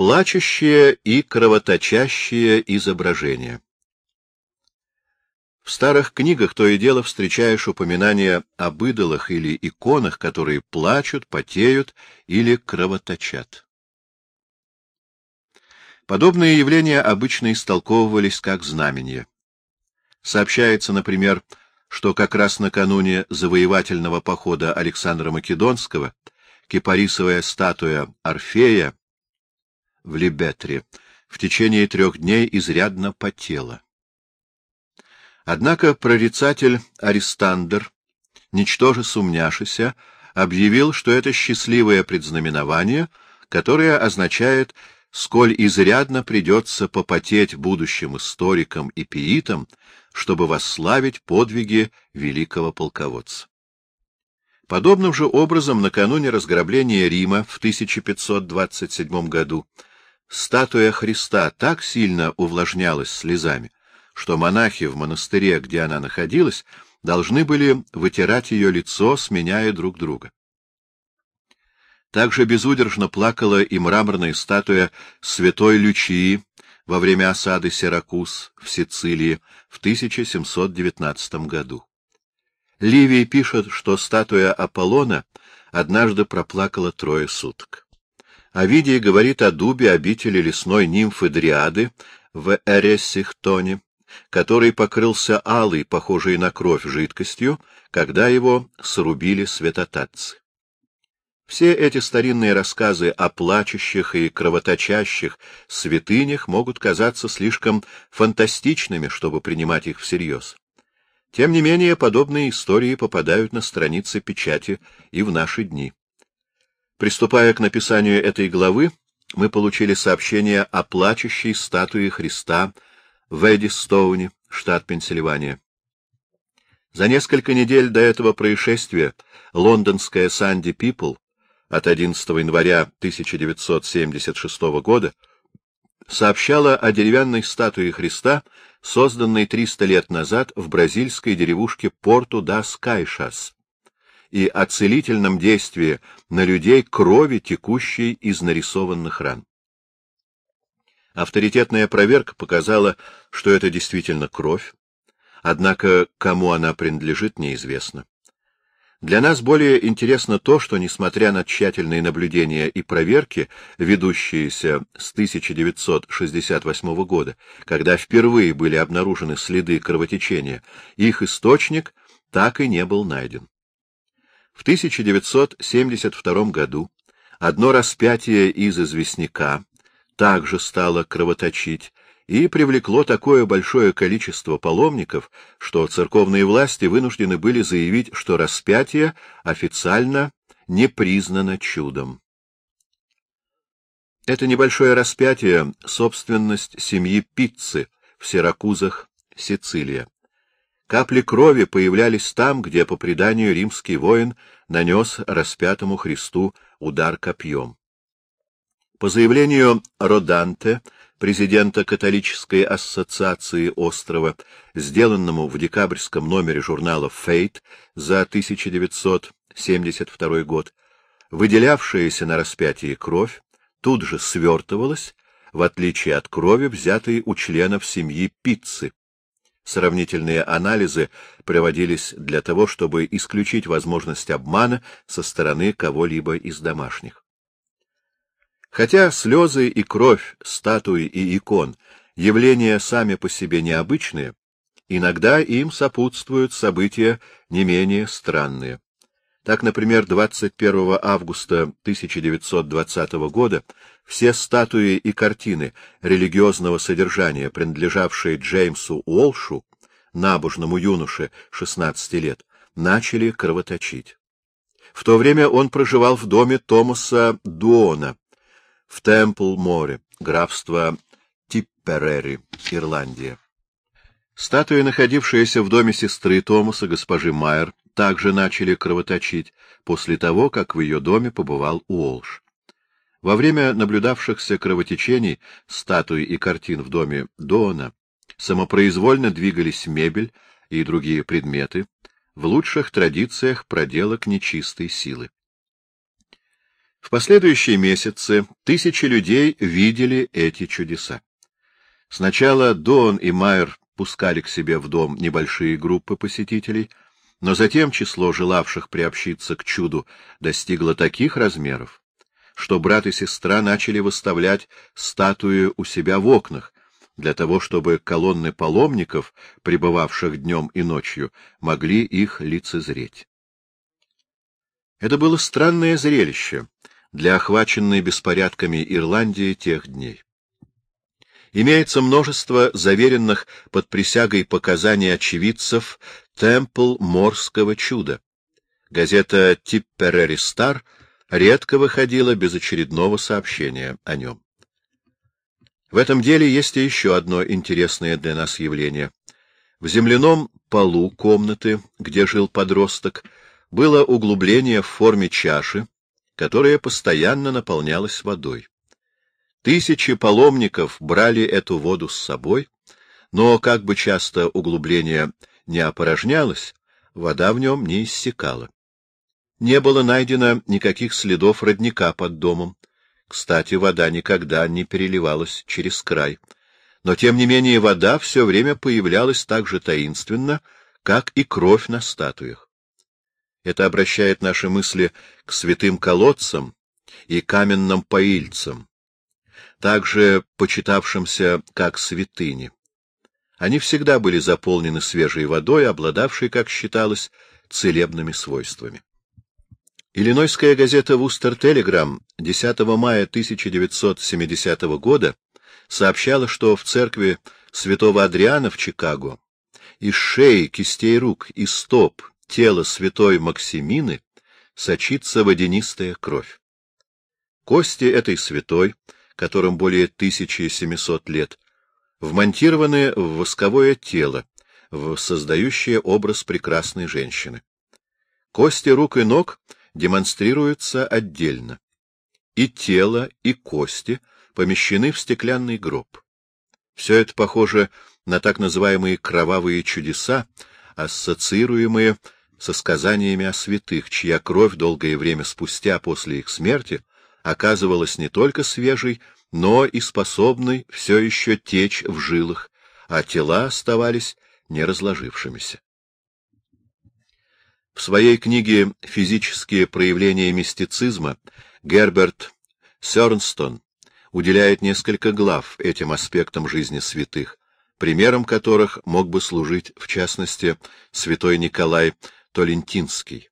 Плачущие и кровоточащие изображения В старых книгах то и дело встречаешь упоминания об идолах или иконах, которые плачут, потеют или кровоточат. Подобные явления обычно истолковывались как знамения. Сообщается, например, что как раз накануне завоевательного похода Александра Македонского кипарисовая статуя Орфея в Либетре в течение трех дней изрядно потела. Однако прорицатель Аристандр, ничтоже сумняшися, объявил, что это счастливое предзнаменование, которое означает сколь изрядно придется попотеть будущим историкам и пиитам, чтобы восславить подвиги великого полководца. Подобным же образом, накануне разграбления Рима в 1527 году, статуя Христа так сильно увлажнялась слезами, что монахи в монастыре, где она находилась, должны были вытирать ее лицо, сменяя друг друга. Также безудержно плакала и мраморная статуя святой Лючии во время осады Сиракуз в Сицилии в 1719 году. Ливий пишет, что статуя Аполлона однажды проплакала трое суток. Овидий говорит о дубе обители лесной нимфы Дриады в Эрессихтоне, который покрылся алой, похожей на кровь, жидкостью, когда его срубили святотатцы. Все эти старинные рассказы о плачущих и кровоточащих святынях могут казаться слишком фантастичными, чтобы принимать их всерьез. Тем не менее, подобные истории попадают на страницы печати и в наши дни. Приступая к написанию этой главы, мы получили сообщение о плачущей статуе Христа в Эдистоуне, штат Пенсильвания. За несколько недель до этого происшествия лондонская Санди Пипл от 11 января 1976 года сообщала о деревянной статуе Христа, созданной 300 лет назад в бразильской деревушке Порту-да-Скайшас, и о целительном действии на людей крови, текущей из нарисованных ран. Авторитетная проверка показала, что это действительно кровь, однако кому она принадлежит, неизвестно. Для нас более интересно то, что, несмотря на тщательные наблюдения и проверки, ведущиеся с 1968 года, когда впервые были обнаружены следы кровотечения, их источник так и не был найден. В 1972 году одно распятие из известняка также стало кровоточить, и привлекло такое большое количество паломников, что церковные власти вынуждены были заявить, что распятие официально не признано чудом. Это небольшое распятие — собственность семьи Пиццы в Сиракузах, Сицилия. Капли крови появлялись там, где, по преданию, римский воин нанес распятому Христу удар копьем. По заявлению Роданте, президента католической ассоциации острова, сделанному в декабрьском номере журнала «Фейт» за 1972 год, выделявшаяся на распятии кровь тут же свертывалась, в отличие от крови, взятой у членов семьи Пиццы. Сравнительные анализы проводились для того, чтобы исключить возможность обмана со стороны кого-либо из домашних. Хотя слезы и кровь статуи и икон — явления сами по себе необычные, иногда им сопутствуют события не менее странные. Так, например, 21 августа 1920 года все статуи и картины религиозного содержания, принадлежавшие Джеймсу Уолшу, набожному юноше 16 лет, начали кровоточить. В то время он проживал в доме Томаса Дуона, в Темпл-море, графство Типперери, Ирландия. Статуи, находившиеся в доме сестры Томаса, госпожи Майер, также начали кровоточить после того, как в ее доме побывал Уолш. Во время наблюдавшихся кровотечений статуи и картин в доме Доона самопроизвольно двигались мебель и другие предметы в лучших традициях проделок нечистой силы. В последующие месяцы тысячи людей видели эти чудеса. Сначала Дон и Майер пускали к себе в дом небольшие группы посетителей, но затем число желавших приобщиться к чуду достигло таких размеров, что брат и сестра начали выставлять статуи у себя в окнах, для того, чтобы колонны паломников, пребывавших днем и ночью, могли их лицезреть. Это было странное зрелище для охваченной беспорядками Ирландии тех дней. Имеется множество заверенных под присягой показаний очевидцев «Темпл морского чуда». Газета «Типперери Стар» редко выходила без очередного сообщения о нем. В этом деле есть и еще одно интересное для нас явление. В земляном полу комнаты, где жил подросток, было углубление в форме чаши, которая постоянно наполнялась водой. Тысячи паломников брали эту воду с собой, но как бы часто углубление не опорожнялось, вода в нем не иссякала. Не было найдено никаких следов родника под домом. Кстати, вода никогда не переливалась через край. Но, тем не менее, вода все время появлялась так же таинственно, как и кровь на статуях. Это обращает наши мысли к святым колодцам и каменным поильцам, также почитавшимся как святыни. Они всегда были заполнены свежей водой, обладавшей, как считалось, целебными свойствами. Иллинойская газета «Вустер Телеграм» 10 мая 1970 года сообщала, что в церкви святого Адриана в Чикаго из шеи, кистей рук и стоп тела святой Максимины сочится водянистая кровь. Кости этой святой — которым более 1700 лет, вмонтированы в восковое тело, в создающее образ прекрасной женщины. Кости рук и ног демонстрируются отдельно. И тело, и кости помещены в стеклянный гроб. Все это похоже на так называемые кровавые чудеса, ассоциируемые со сказаниями о святых, чья кровь долгое время спустя после их смерти оказывалась не только свежей, но и способной все еще течь в жилах, а тела оставались неразложившимися. В своей книге «Физические проявления мистицизма» Герберт Сёрнстон уделяет несколько глав этим аспектам жизни святых, примером которых мог бы служить, в частности, святой Николай Толентинский.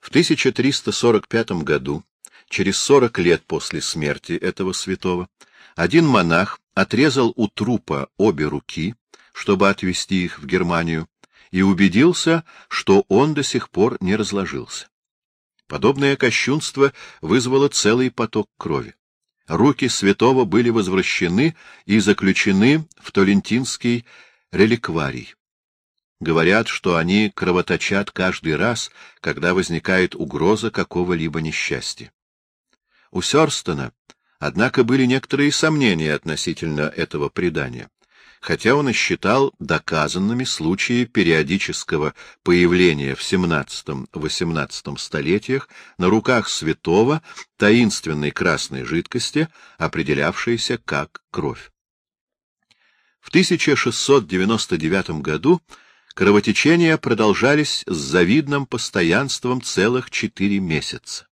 В 1345 году через сорок лет после смерти этого святого, один монах отрезал у трупа обе руки, чтобы отвезти их в Германию, и убедился, что он до сих пор не разложился. Подобное кощунство вызвало целый поток крови. Руки святого были возвращены и заключены в Толентинский реликварий. Говорят, что они кровоточат каждый раз, когда возникает угроза какого-либо несчастья. У Сёрстона, однако, были некоторые сомнения относительно этого предания, хотя он и считал доказанными случаи периодического появления в XVII-XVIII столетиях на руках святого таинственной красной жидкости, определявшейся как кровь. В 1699 году кровотечения продолжались с завидным постоянством целых четыре месяца.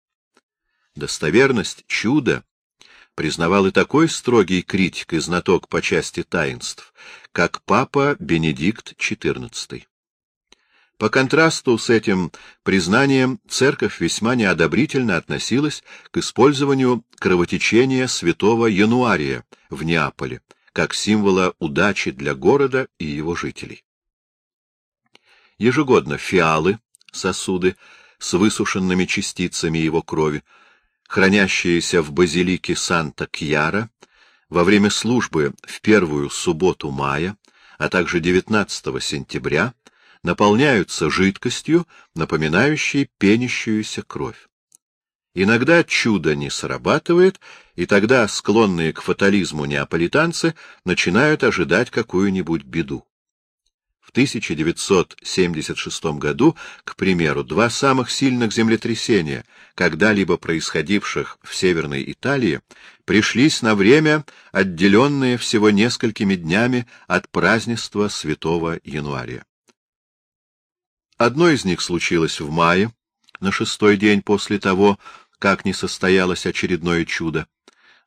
Достоверность чуда признавал и такой строгий критик и знаток по части таинств, как папа Бенедикт XIV. По контрасту с этим признанием церковь весьма неодобрительно относилась к использованию кровотечения святого Януария в Неаполе, как символа удачи для города и его жителей. Ежегодно фиалы, сосуды с высушенными частицами его крови, хранящиеся в базилике Санта-Кьяра, во время службы в первую субботу мая, а также 19 сентября, наполняются жидкостью, напоминающей пенящуюся кровь. Иногда чудо не срабатывает, и тогда склонные к фатализму неаполитанцы начинают ожидать какую-нибудь беду. В 1976 году, к примеру, два самых сильных землетрясения, когда-либо происходивших в Северной Италии, пришлись на время, отделенные всего несколькими днями от празднества Святого Януаря. Одно из них случилось в мае, на шестой день после того, как не состоялось очередное чудо,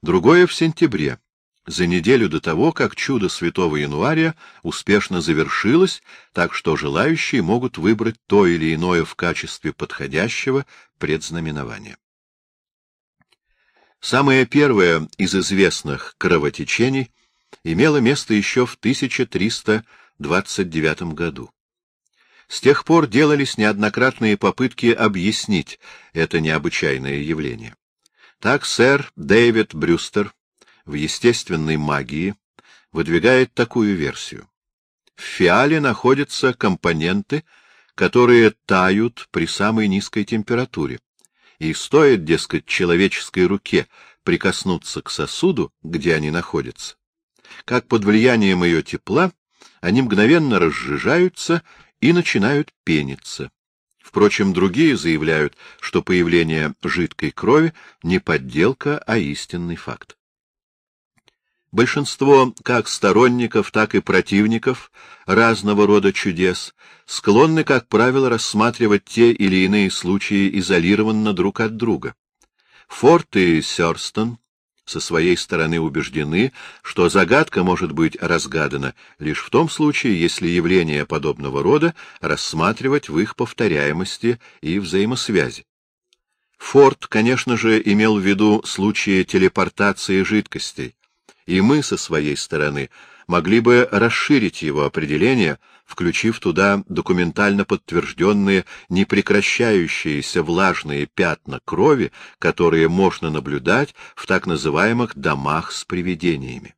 другое — в сентябре, за неделю до того, как чудо святого января успешно завершилось, так что желающие могут выбрать то или иное в качестве подходящего предзнаменования. Самое первое из известных кровотечений имело место еще в 1329 году. С тех пор делались неоднократные попытки объяснить это необычайное явление. Так сэр Дэвид Брюстер в естественной магии выдвигает такую версию. В фиале находятся компоненты, которые тают при самой низкой температуре, и стоит, дескать, человеческой руке прикоснуться к сосуду, где они находятся, как под влиянием ее тепла они мгновенно разжижаются и начинают пениться. Впрочем, другие заявляют, что появление жидкой крови не подделка, а истинный факт. Большинство как сторонников, так и противников разного рода чудес склонны, как правило, рассматривать те или иные случаи изолированно друг от друга. Форд и Сёрстон со своей стороны убеждены, что загадка может быть разгадана лишь в том случае, если явления подобного рода рассматривать в их повторяемости и взаимосвязи. Форд, конечно же, имел в виду случаи телепортации жидкостей, и мы со своей стороны могли бы расширить его определение, включив туда документально подтвержденные непрекращающиеся влажные пятна крови, которые можно наблюдать в так называемых домах с привидениями.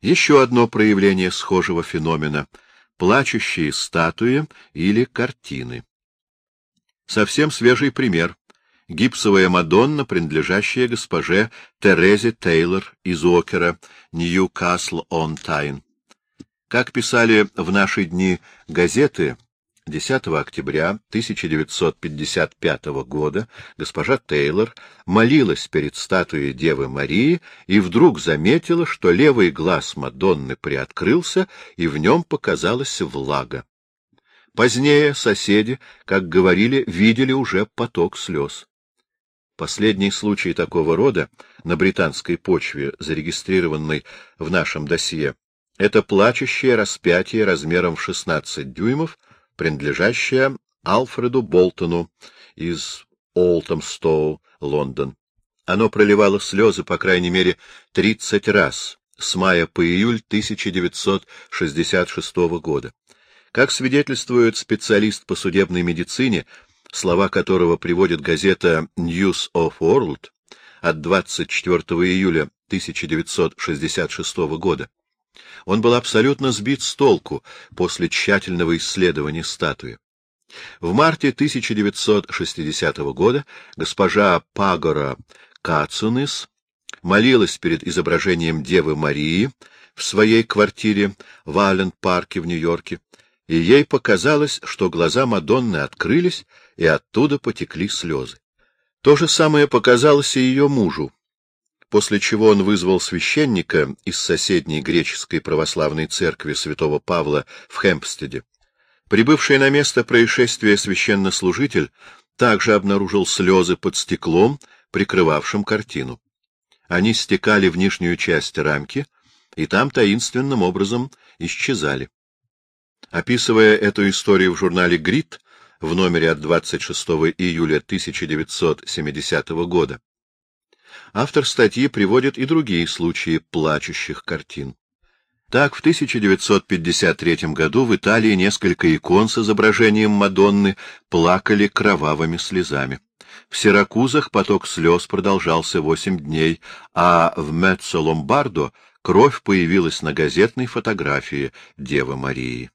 Еще одно проявление схожего феномена — плачущие статуи или картины. Совсем свежий пример гипсовая Мадонна, принадлежащая госпоже Терезе Тейлор из Окера, Ньюкасл-он-Тайн. Как писали в наши дни газеты, 10 октября 1955 года госпожа Тейлор молилась перед статуей Девы Марии и вдруг заметила, что левый глаз Мадонны приоткрылся, и в нем показалась влага. Позднее соседи, как говорили, видели уже поток слез. Последний случай такого рода на британской почве, зарегистрированный в нашем досье, это плачущее распятие размером в 16 дюймов, принадлежащее Алфреду Болтону из Олтомстоу, Лондон. Оно проливало слезы, по крайней мере, 30 раз с мая по июль 1966 года. Как свидетельствует специалист по судебной медицине, слова которого приводит газета News of World от 24 июля 1966 года. Он был абсолютно сбит с толку после тщательного исследования статуи. В марте 1960 года госпожа Пагора Кацунис молилась перед изображением Девы Марии в своей квартире в Аллен-парке в Нью-Йорке, и ей показалось, что глаза Мадонны открылись, и оттуда потекли слезы. То же самое показалось и ее мужу, после чего он вызвал священника из соседней греческой православной церкви святого Павла в Хэмпстеде. Прибывший на место происшествия священнослужитель также обнаружил слезы под стеклом, прикрывавшим картину. Они стекали в нижнюю часть рамки, и там таинственным образом исчезали. Описывая эту историю в журнале «Грит», в номере от 26 июля 1970 года. Автор статьи приводит и другие случаи плачущих картин. Так, в 1953 году в Италии несколько икон с изображением Мадонны плакали кровавыми слезами. В Сиракузах поток слез продолжался восемь дней, а в Меццо-Ломбардо кровь появилась на газетной фотографии Девы Марии.